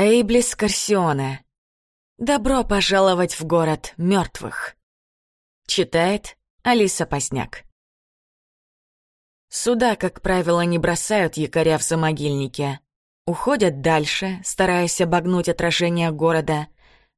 Эйблис Корсиона. Добро пожаловать в город мертвых. Читает Алиса Посняк. Суда, как правило, не бросают якоря в замогильнике. Уходят дальше, стараясь обогнуть отражение города.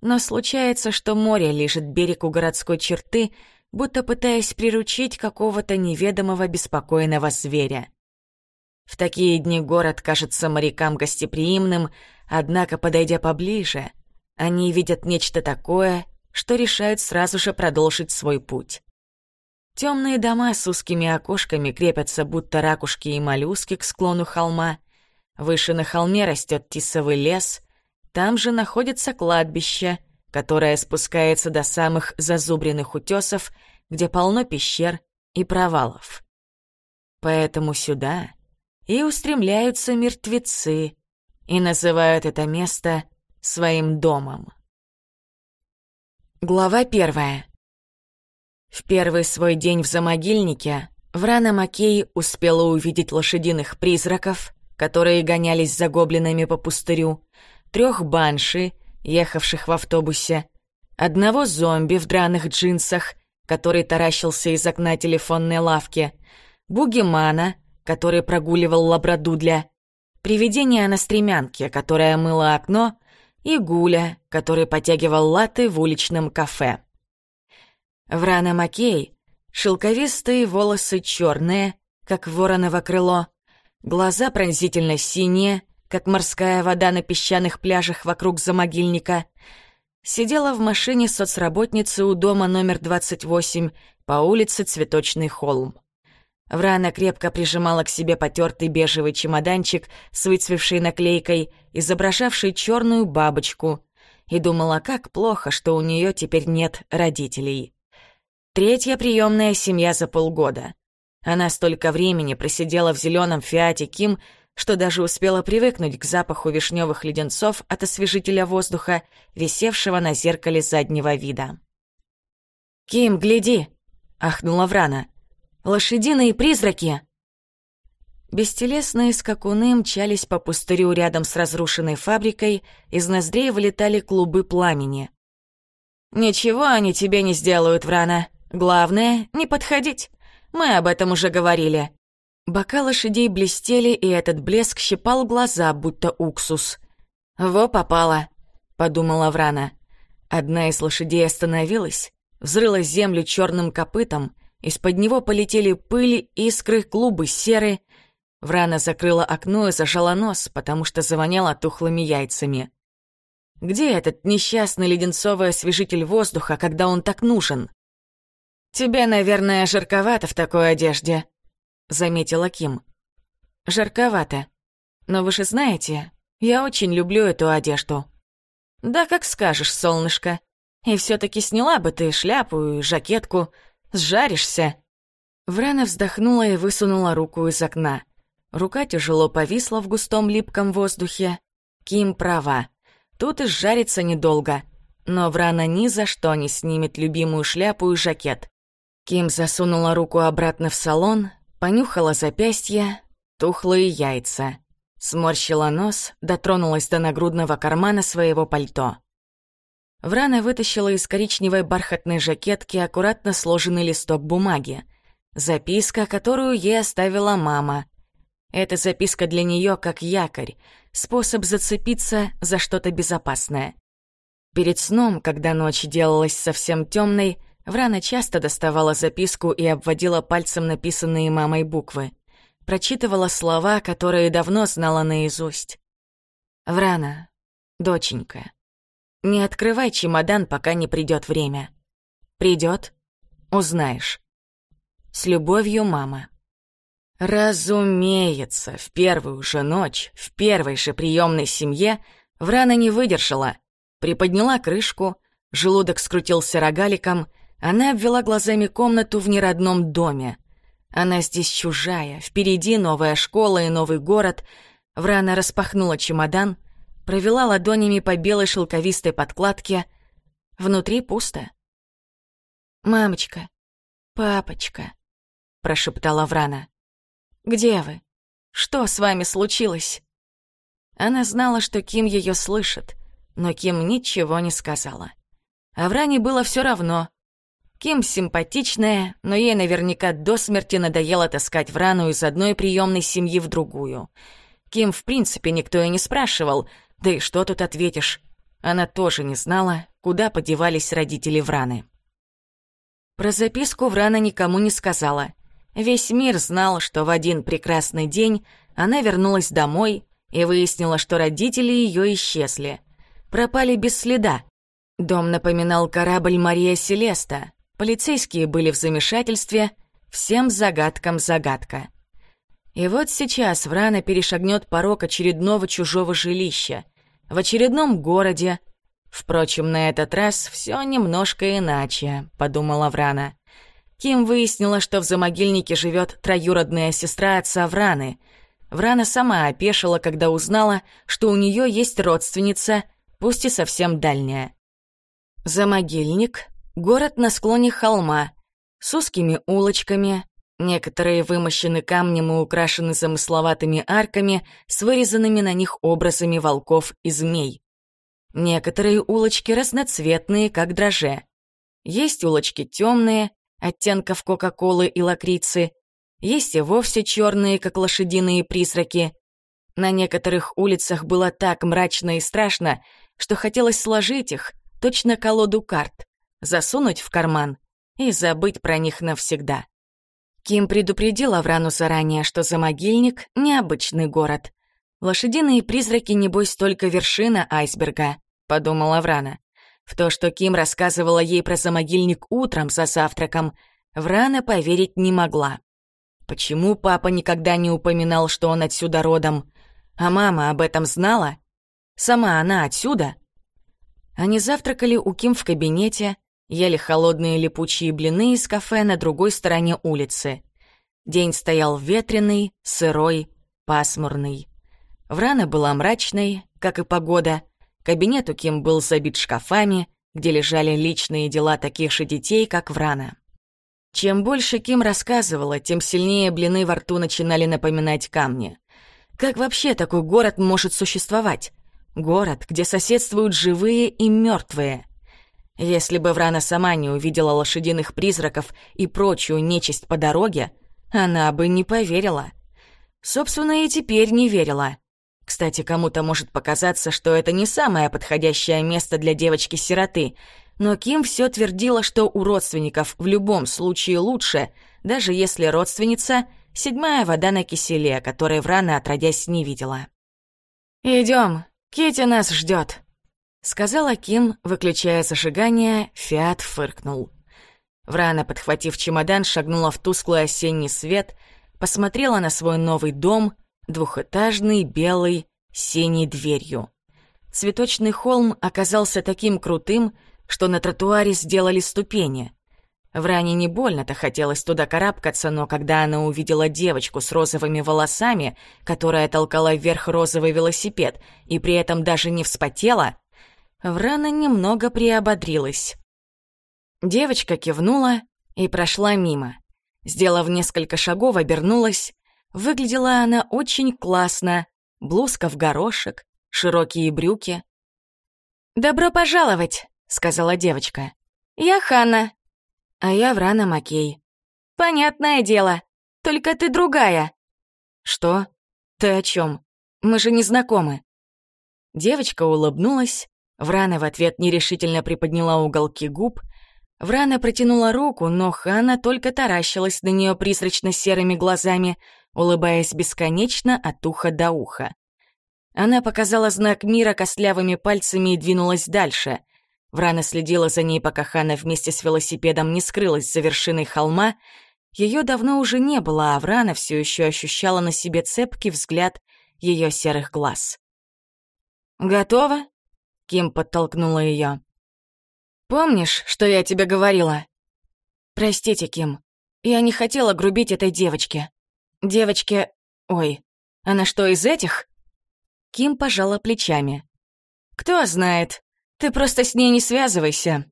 Но случается, что море лежит берег у городской черты, будто пытаясь приручить какого-то неведомого беспокойного зверя. В такие дни город кажется морякам гостеприимным, однако, подойдя поближе, они видят нечто такое, что решают сразу же продолжить свой путь. Темные дома с узкими окошками крепятся, будто ракушки и моллюски к склону холма. Выше на холме растет тисовый лес, там же находится кладбище, которое спускается до самых зазубренных утесов, где полно пещер и провалов. Поэтому сюда и устремляются мертвецы, и называют это место своим домом. Глава первая. В первый свой день в замогильнике Врана Макей успела увидеть лошадиных призраков, которые гонялись за гоблинами по пустырю, трех банши, ехавших в автобусе, одного зомби в драных джинсах, который таращился из окна телефонной лавки, бугимана, который прогуливал лабрадудля, привидение на стремянке, которое мыло окно, и Гуля, который потягивал латы в уличном кафе. Врана Макей, шелковистые волосы черные, как вороново крыло, глаза пронзительно синие, как морская вода на песчаных пляжах вокруг замогильника, сидела в машине соцработницы у дома номер 28 по улице Цветочный холм. Врана крепко прижимала к себе потертый бежевый чемоданчик с выцвевшей наклейкой, изображавший черную бабочку, и думала, как плохо, что у нее теперь нет родителей. Третья приемная семья за полгода. Она столько времени просидела в зеленом фиате Ким, что даже успела привыкнуть к запаху вишневых леденцов от освежителя воздуха, висевшего на зеркале заднего вида. «Ким, гляди!» — ахнула Врана. Лошадиные призраки!» Бестелесные скакуны мчались по пустырю рядом с разрушенной фабрикой, из ноздрей вылетали клубы пламени. «Ничего они тебе не сделают, Врана. Главное — не подходить. Мы об этом уже говорили». Бока лошадей блестели, и этот блеск щипал глаза, будто уксус. «Во попало», — подумала Врана. Одна из лошадей остановилась, взрыла землю черным копытом, из-под него полетели пыли, искры, клубы серы. Врана закрыла окно и зажала нос, потому что завоняла тухлыми яйцами. Где этот несчастный леденцовый освежитель воздуха, когда он так нужен? «Тебе, наверное, жарковато в такой одежде», — заметила Ким. «Жарковато. Но вы же знаете, я очень люблю эту одежду». «Да как скажешь, солнышко. И все таки сняла бы ты шляпу и жакетку, Сжаришься!» Врана вздохнула и высунула руку из окна. Рука тяжело повисла в густом липком воздухе. Ким права. Тут и сжарится недолго. Но Врана ни за что не снимет любимую шляпу и жакет. Ким засунула руку обратно в салон, понюхала запястье, тухлые яйца. Сморщила нос, дотронулась до нагрудного кармана своего пальто. Врана вытащила из коричневой бархатной жакетки аккуратно сложенный листок бумаги. Записка, которую ей оставила мама. Эта записка для нее как якорь, способ зацепиться за что-то безопасное. Перед сном, когда ночь делалась совсем темной, Врана часто доставала записку и обводила пальцем написанные мамой буквы. Прочитывала слова, которые давно знала наизусть. «Врана, доченька, не открывай чемодан, пока не придет время. Придет, узнаешь. С любовью, мама. Разумеется, в первую же ночь, в первой же приемной семье Врана не выдержала. Приподняла крышку, желудок скрутился рогаликом, она обвела глазами комнату в неродном доме. Она здесь чужая, впереди новая школа и новый город. Врана распахнула чемодан — провела ладонями по белой шелковистой подкладке. Внутри пусто. «Мамочка, папочка», — прошептала Врана. «Где вы? Что с вами случилось?» Она знала, что Ким ее слышит, но Ким ничего не сказала. А Вране было все равно. Ким симпатичная, но ей наверняка до смерти надоело таскать Врану из одной приемной семьи в другую. Ким в принципе никто и не спрашивал, да и что тут ответишь? Она тоже не знала, куда подевались родители Враны. Про записку Врана никому не сказала. Весь мир знал, что в один прекрасный день она вернулась домой и выяснила, что родители ее исчезли. Пропали без следа. Дом напоминал корабль Мария Селеста. Полицейские были в замешательстве. Всем загадкам загадка. И вот сейчас Врана перешагнет порог очередного чужого жилища. В очередном городе. Впрочем, на этот раз все немножко иначе, подумала Врана. Ким выяснила, что в замогильнике живет троюродная сестра отца Враны. Врана сама опешила, когда узнала, что у нее есть родственница, пусть и совсем дальняя. Замогильник — город на склоне холма, с узкими улочками, некоторые вымощены камнем и украшены замысловатыми арками с вырезанными на них образами волков и змей. Некоторые улочки разноцветные, как дроже. Есть улочки темные, оттенков кока-колы и лакрицы, есть и вовсе черные, как лошадиные призраки. На некоторых улицах было так мрачно и страшно, что хотелось сложить их, точно колоду карт, засунуть в карман и забыть про них навсегда. Ким предупредил Аврану заранее, что Замогильник — необычный город. «Лошадиные призраки, небось, только вершина айсберга», — подумала Аврана. В то, что Ким рассказывала ей про замогильник утром за завтраком, Врана поверить не могла. Почему папа никогда не упоминал, что он отсюда родом? А мама об этом знала? Сама она отсюда? Они завтракали у Ким в кабинете, ели холодные липучие блины из кафе на другой стороне улицы. День стоял ветреный, сырой, пасмурный. Врана была мрачной, как и погода, Кабинет у Ким был забит шкафами, где лежали личные дела таких же детей, как Врана. Чем больше Ким рассказывала, тем сильнее блины во рту начинали напоминать камни. Как вообще такой город может существовать? Город, где соседствуют живые и мертвые. Если бы Врана сама не увидела лошадиных призраков и прочую нечисть по дороге, она бы не поверила. Собственно, и теперь не верила. Кстати, кому-то может показаться, что это не самое подходящее место для девочки-сироты, но Ким все твердила, что у родственников в любом случае лучше, даже если родственница — седьмая вода на киселе, которой Врана отродясь не видела. Идем, Кити нас ждет, сказала Ким, выключая зажигание, Фиат фыркнул. Врана, подхватив чемодан, шагнула в тусклый осенний свет, посмотрела на свой новый дом — двухэтажный, белый, синей дверью. Цветочный холм оказался таким крутым, что на тротуаре сделали ступени. Вране не больно-то хотелось туда карабкаться, но когда она увидела девочку с розовыми волосами, которая толкала вверх розовый велосипед и при этом даже не вспотела, Врана немного приободрилась. Девочка кивнула и прошла мимо. Сделав несколько шагов, обернулась Выглядела она очень классно. Блузка в горошек, широкие брюки. «Добро пожаловать», — сказала девочка. «Я Ханна». «А я Врана Макей». «Понятное дело. Только ты другая». «Что? Ты о чем? Мы же не знакомы». Девочка улыбнулась. Врана в ответ нерешительно приподняла уголки губ. Врана протянула руку, но Ханна только таращилась на нее призрачно-серыми глазами — улыбаясь бесконечно от уха до уха. Она показала знак мира костлявыми пальцами и двинулась дальше. Врана следила за ней, пока Хана вместе с велосипедом не скрылась за вершиной холма. Ее давно уже не было, а Врана все еще ощущала на себе цепкий взгляд ее серых глаз. «Готова?» — Ким подтолкнула ее. «Помнишь, что я тебе говорила?» «Простите, Ким, я не хотела грубить этой девочке», Девочке... Ой, она что, из этих? Ким пожала плечами. Кто знает. Ты просто с ней не связывайся.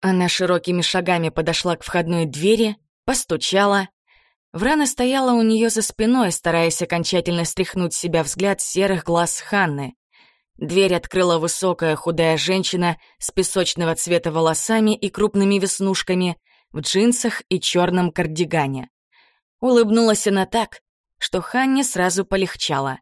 Она широкими шагами подошла к входной двери, постучала. Врана стояла у нее за спиной, стараясь окончательно стряхнуть себя взгляд серых глаз Ханны. Дверь открыла высокая худая женщина с песочного цвета волосами и крупными веснушками, в джинсах и черном кардигане. Улыбнулась она так, что Ханне сразу полегчало.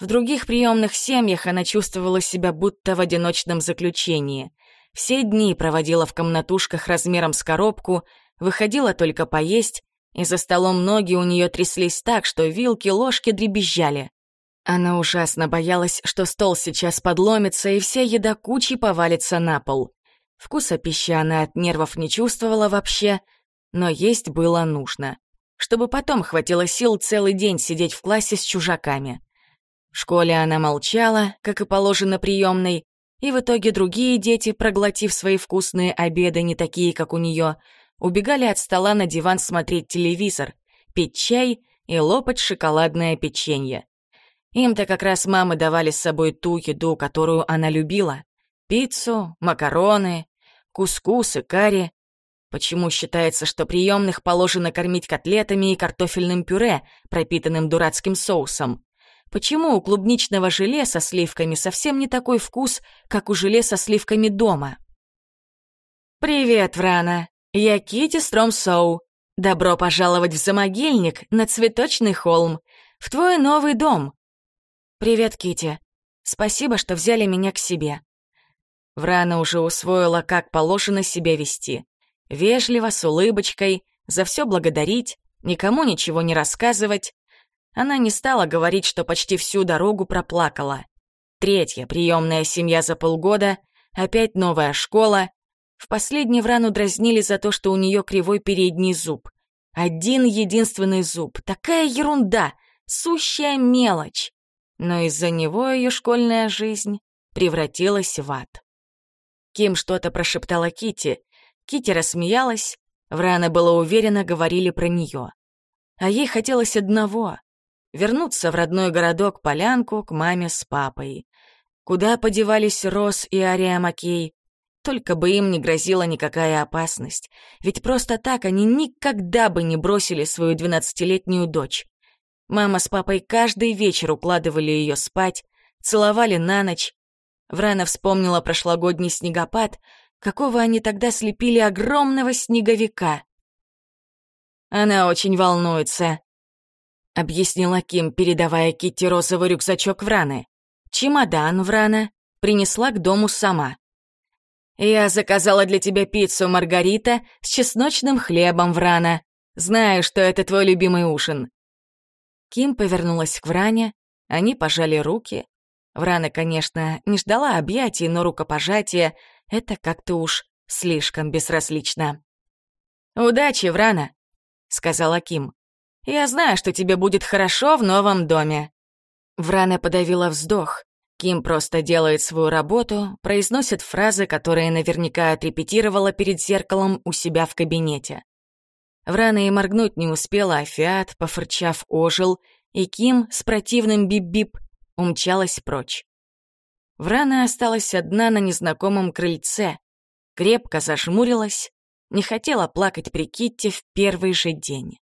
В других приемных семьях она чувствовала себя будто в одиночном заключении. Все дни проводила в комнатушках размером с коробку, выходила только поесть, и за столом ноги у нее тряслись так, что вилки, ложки дребезжали. Она ужасно боялась, что стол сейчас подломится, и вся еда кучей повалится на пол. Вкуса пищи она от нервов не чувствовала вообще, но есть было нужно, чтобы потом хватило сил целый день сидеть в классе с чужаками. В школе она молчала, как и положено приемной, и в итоге другие дети, проглотив свои вкусные обеды, не такие, как у нее, убегали от стола на диван смотреть телевизор, пить чай и лопать шоколадное печенье. Им-то как раз мамы давали с собой ту еду, которую она любила. Пиццу, макароны, кускус и карри. Почему считается, что приемных положено кормить котлетами и картофельным пюре, пропитанным дурацким соусом? Почему у клубничного желе со сливками совсем не такой вкус, как у желе со сливками дома? «Привет, Врана! Я Кити Стромсоу. Добро пожаловать в Замогильник на Цветочный холм, в твой новый дом!» «Привет, Кити. Спасибо, что взяли меня к себе». Врана уже усвоила, как положено себя вести. Вежливо, с улыбочкой, за все благодарить, никому ничего не рассказывать, она не стала говорить, что почти всю дорогу проплакала. Третья приемная семья за полгода, опять новая школа. В последний Врану дразнили за то, что у нее кривой передний зуб. Один единственный зуб. Такая ерунда, сущая мелочь. Но из-за него ее школьная жизнь превратилась в ад. Ким что-то прошептала Кити. Кити рассмеялась. Врана была уверена, говорили про нее. А ей хотелось одного вернуться в родной городок Полянку к маме с папой. Куда подевались Рос и Ария Макей? Только бы им не грозила никакая опасность, ведь просто так они никогда бы не бросили свою двенадцатилетнюю дочь. Мама с папой каждый вечер укладывали ее спать, целовали на ночь. Врана вспомнила прошлогодний снегопад, какого они тогда слепили огромного снеговика. Она очень волнуется, — объяснила Ким, передавая Китти розовый рюкзачок Враны. «Чемодан Врана принесла к дому сама». «Я заказала для тебя пиццу Маргарита с чесночным хлебом Врана. Знаю, что это твой любимый ужин». Ким повернулась к Вране, они пожали руки. Врана, конечно, не ждала объятий, но рукопожатие — это как-то уж слишком безразлично. «Удачи, Врана», — сказала Ким. Я знаю, что тебе будет хорошо в новом доме». Врана подавила вздох. Ким просто делает свою работу, произносит фразы, которые наверняка отрепетировала перед зеркалом у себя в кабинете. Врана и моргнуть не успела, а Фиат, пофырчав, ожил, и Ким с противным бип-бип умчалась прочь. Врана осталась одна на незнакомом крыльце, крепко зажмурилась, не хотела плакать при Китте в первый же день.